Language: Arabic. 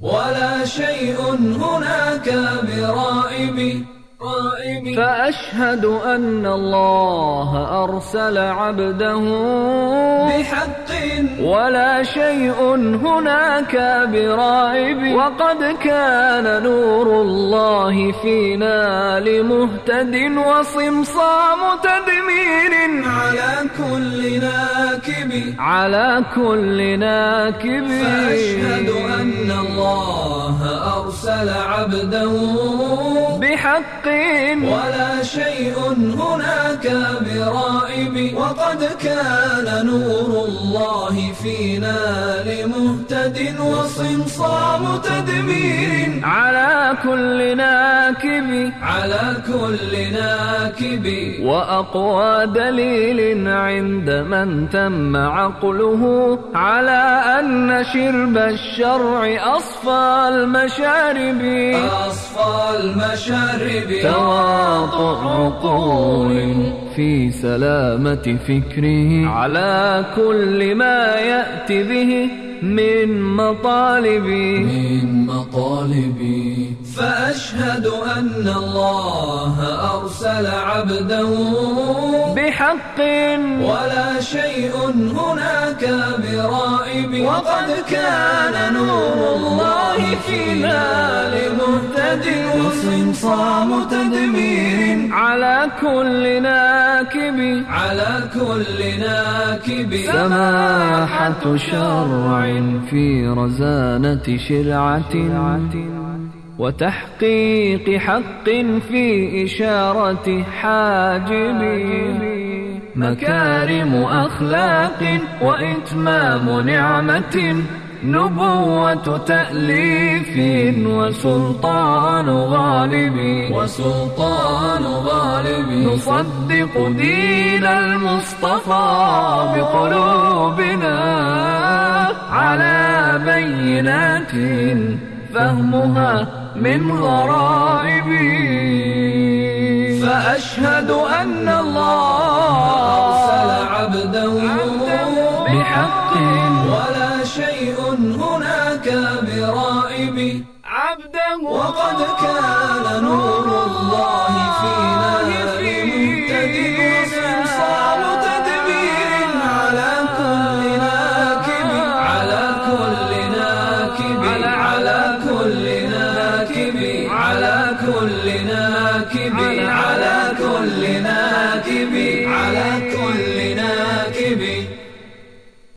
ولا شيء هناك برائب. فأشهد أن الله أرسل عبده ولا شيء هناك برائب. وقد كان نور الله فينا لمهتد وصمصام تدمير. على كل ناكب. على كل ناكب. فأشهد أن الله أرسل عبده. بحق. ولا شيء هناك برائب. وقد كان نور الله فينا لمهتد وصمصام تدمير. على كل ناكب. على كل ناكب. وأقوى دليل عند من تم عقله. على أن شرب الشرع أصفى المشارب. أصفى المشارب. تواطؤ عقول. في سلامة فكره. على كل ما يأتي به من مطالبي. من مطالبي. فأشهد أن الله أرسل عبده. بحق. ولا شيء هناك برائب وقد كان نور الله فينا لمهتد وصمصام تدمير. على كل ناكب. على كل ناكب. سماحة شرع في رزانة شرعة وتحقيق حق في إشارة حاجب مكارم أخلاق وإتمام نعمة. نبوة تأليف وسلطان غالب. وسلطان غالب. نصدق دين المصطفى بقلوبنا. على بينات فهمها من غرائب فأشهد أن الله أرسل عبده بحق. ولا شيء هناك برائب عبده. وقد كان نور الله لناكب على